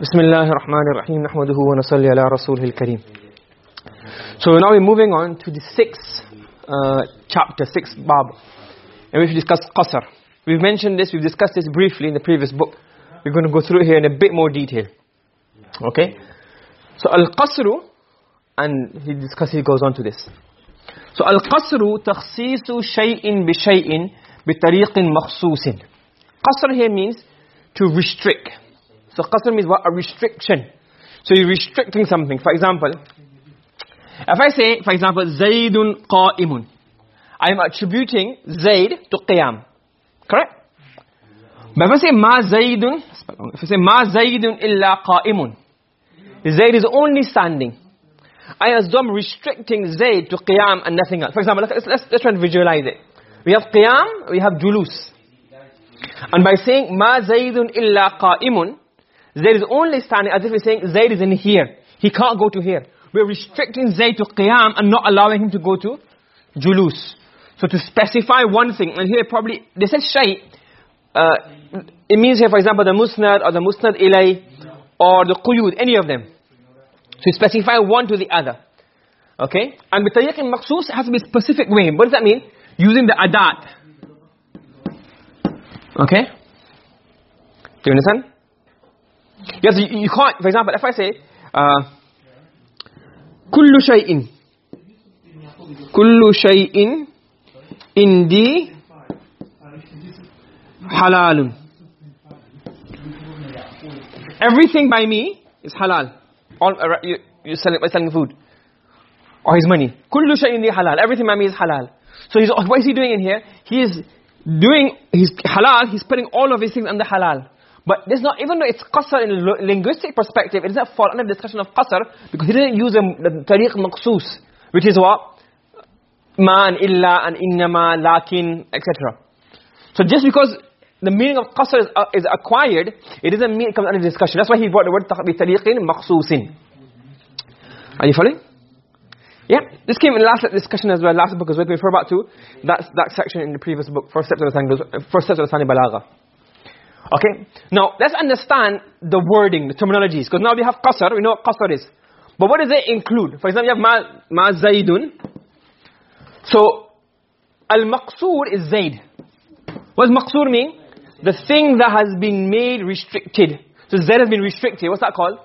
بسم الله الرحمن الرحيم نحمده ونصلي على رسوله الكريم So now we're moving on to the sixth uh, chapter, sixth bab and we've discussed qasr. We've mentioned this, we've discussed this briefly in the previous book. We're going to go through it here in a bit more detail. Okay? So al-qasru and he discusses, he goes on to this. So al-qasru takhsisu shay'in bi shay'in bi tariqin makhsusin. Qasr here means to restrict. so qasr means what? A restriction. So you're restricting something. For example, if I say, for example, Zaydun qa'imun. I am attributing Zayd to qiyam. Correct? But if I say ma Zaydun, if I say ma Zaydun illa qa'imun. Zayd is only standing. I as though I'm restricting Zayd to qiyam and nothing else. For example, let's, let's, let's try and visualize it. We have qiyam, we have julus. And by saying ma Zaydun illa qa'imun, Zayd is only standing as if we're saying Zayd is in here. He can't go to here. We're restricting Zayd to qiyam and not allowing him to go to julus. So to specify one thing, and here probably, they said shay, uh, it means here for example the musnad or the musnad ilay or the quyud, any of them. So To specify one to the other. Okay? And with tariq maqsoos, it has to be a specific way. What does that mean? Using the adat. Okay? Do you understand? Yes, you, you can't, for example, if I say, uh, كل شيء كل شيء عندي حلال everything by me is halal all you you selling by selling food or his money كل شيء عندي halal everything by me is halal so he's what is he doing in here he is doing his halal he's putting all of his things under halal but there's not even though it's qasr in linguistic perspective it doesn't fall under discussion of qasr because he didn't use the, tariq maqsoos which is what? Ma and illa and innama lakin etc so just because the meaning of qasr is, uh, is acquired it doesn't mean it comes under discussion. That's why he brought the word tariqin maqsoosin are you following? Yeah this came in the last discussion as well last book as well we refer back to that that section in the previous book first steps of the first steps of the sani balagha Okay? Now, let's understand the wording, the terminologies. Because now we have qasr, we know what qasr is. But what does it include? For example, you have ma, ma zaydun. So, al-maqsoor is zaid. What does maqsoor mean? The thing that has been made restricted. So, zaid has been restricted. What's that called?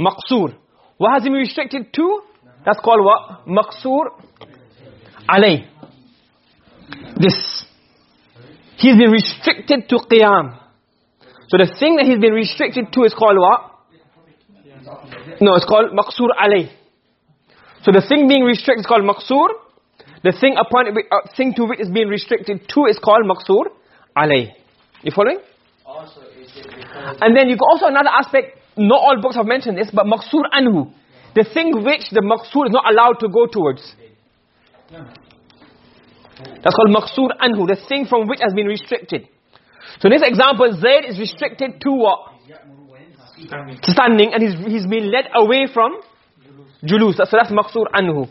Maqsoor. What has been restricted to? That's called what? Maqsoor alay. This. He's been restricted to qiyam. So the thing that he's been restricted to is called what? No, it's called maqsoor alay. So the thing being restricted is called maqsur. The thing upon it, uh, thing to which is being restricted to is called maqsur alay. You following? And then you got also another aspect, not all books have mentioned this, but maqsur anhu. The thing which the maqsur is not allowed to go towards. That's called maqsur anhu, the thing from which has been restricted. So in this example, Zayd is restricted to what? Standing. Standing, and he's, he's been led away from julus. So that's maqsoor anhu.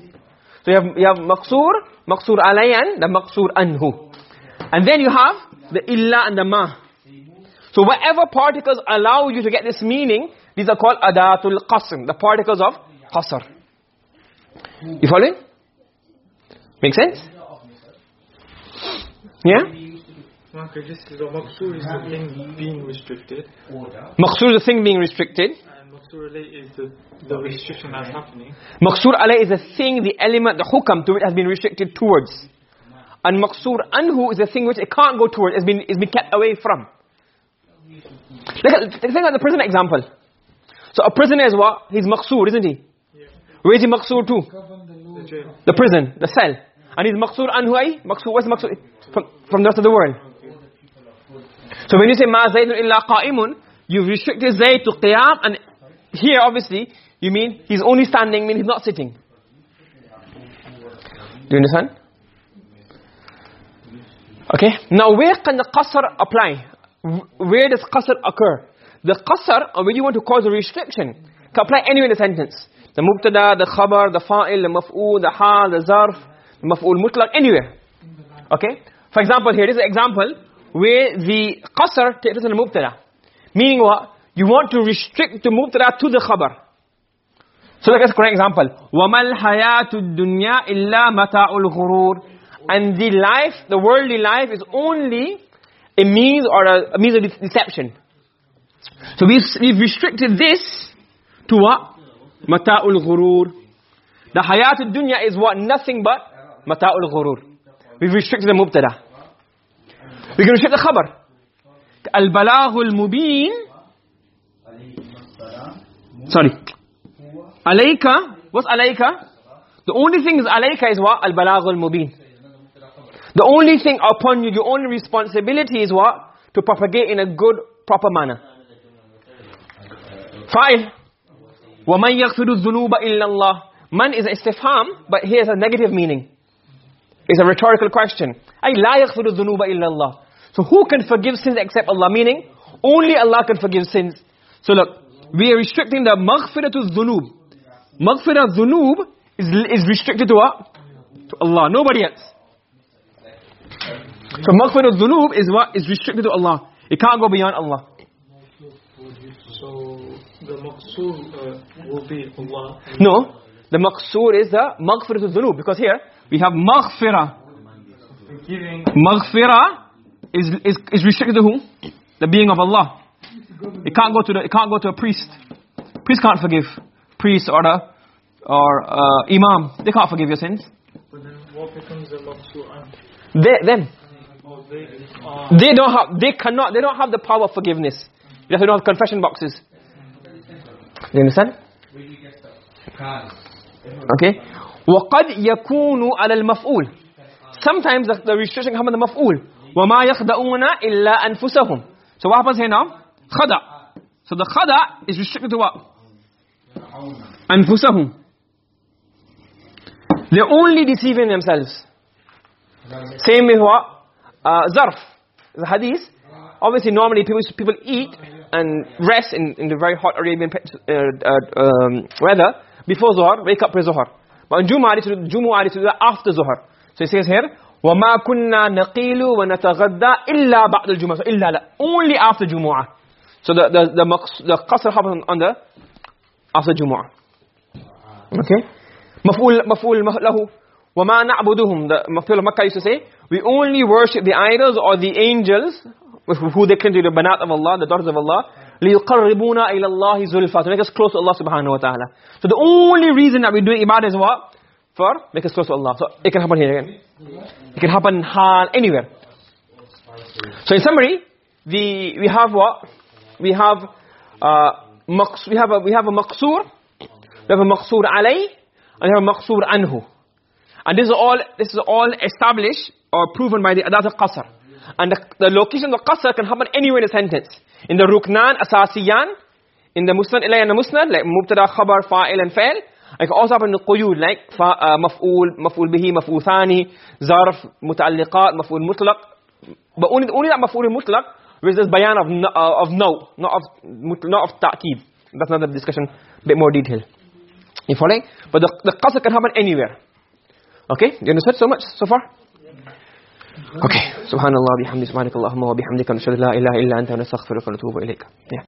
So you have, you have maqsoor, maqsoor alayan, the maqsoor anhu. And then you have the illa and the ma. So whatever particles allow you to get this meaning, these are called adatul qasr, the particles of qasr. You following? Make sense? Yeah? Okay, just so is the thing being restricted. Maqsoor is the thing being restricted. And maqsoor alay is the, the restriction that's happening. Maqsoor alay is the thing, the element, the hukam to it has been restricted towards. And maqsoor anhu is the thing which it can't go towards, it's been, it's been kept away from. Look at, think about the prison example. So a prisoner is what? He's maqsoor, isn't he? Yeah. Where is he maqsoor to? The. The prison, the cell. And he's maqsoor anhu eh? ay? Maqsoor, what's maqsoor? From, from the rest of the world. So when you say ma zaydun illa qa'imun, you've restricted zayd to qiyam and here obviously you mean he's only standing, mean he's not sitting. Do you understand? Okay, now where can the qasr apply? Where does qasr occur? The qasr, or when you want to cause a restriction, can apply anywhere in the sentence. The mubtada, the khabar, the fa'il, the maf'ul, the hal, the zarf, the maf'ul mutlaq, anywhere. Okay? For example, here is an example where the qasr takes place on the mubtada meaning what? You want to restrict the mubtada to the khabar. So like a correct example. wamal hayatud dunya illa mata'ul ghurur and the life the worldly life is only a means or a, a means of deception. So we we've, restricted this to what? mata'ul ghurur the hayatud dunya is what? Nothing but mata'ul ghurur we've restricted the mubtada. We can restrict the khabar. البلاغ المبين Sorry. Alayka, what's alayka? The only thing is alayka is what? Al-balagh al-mubin. The only thing upon you, your only responsibility is what? To propagate in a good, proper manner. Fa'il. وَمَنْ يَغْفِرُ الذُّنُوبَ إِلَّا اللَّهِ Man is istifham, but here's a negative meaning. It's a rhetorical question. أي لا يغفر الذنوب إلا الله. so who can forgive sins except Allah? Meaning, only Allah can forgive sins. So look, we are restricting the maghfiratul dhunub. Maghfirah dhunub is, is restricted to what? To Allah, nobody else. So maghfirah dhunub is what? Is restricted to Allah. It can't go beyond Allah. So the maqsoor uh, will be Allah. No, the maqsoor is the maghfiratul dhunub. Because here, we have maghfirah. Maghfirah is, is, is restricted to who? The being of Allah. It can't go to the, it can't go to a priest. Priest can't forgive. Priest or a, or uh, imam, they can't forgive your sins. But then what becomes the maqsoor? They, them. Oh, they, ah, They don't have, they cannot, they don't have the power of forgiveness. You have to know confession boxes. You understand? Okay. وَقَدْ يَكُونُ عَلَى الْمَفْعُولِ Sometimes the, the restriction comes on the maf'ul. وَمَا يَخْدَعُونَ إِلَّا أَنفُسَهُم So what happens here now? Khada. So the khada is restricted to what? أنفسهم. They're only deceiving themselves. Same with what? Uh, zarf. The hadith. Obviously normally people, people eat and rest in, in the very hot Arabian pe- uh, uh, um, weather before Zuhr, wake up for Zuhr. But on Jumu'ah, they do- Jumu'ah, they do that after Zuhr. So it says here, وَمَا كُنَّا نَقِيلُ وَنَتَغَدَّى إِلَّا بَعْدَ الْجُمُعَةِ إِلَّا لا. Only after Jumu'ah. So the, the, the, maqs- the qasr happens on the, after Jumu'ah. Okay? مفعول مفعول له وما نعبدهم the مفعول Makkah used to say we only worship the idols or the angels who they to be the banat of Allah the daughters of Allah ليقربونا إلى الله زلفى to make us close to Allah subhanahu wa ta'ala so the only reason that we're doing ibadah is what for? Make us close to Allah. So it can happen here again. It can happen hal anywhere. So in summary the we have what? We have uh maqs we have a we have a maqsoor we have a maqsoor alay and we have a maqsoor anhu. And this is all this is all established or proven by the adat al-qasr and the, the location of the qasr can happen anywhere in a sentence. In the ruknan asasiyan in the musnad ilay and the musnad like mubtada khabar fa'il and fa'il it can also happen in quyud like uh, maf'ul maf'ul bihi maf'ul thani zarf muta'alliqat maf'ul mutlaq but only only that maf'ul mutlaq which is bayan of no, uh, of no not of not of ta'kid that's another discussion bit more detail you following but the the qasr can happen anywhere okay you understood so much so far okay subhanallah bihamdi subhanakallahumma wa bihamdika nashhadu la ilaha illa anta nastaghfiruka wa natubu ilayk yeah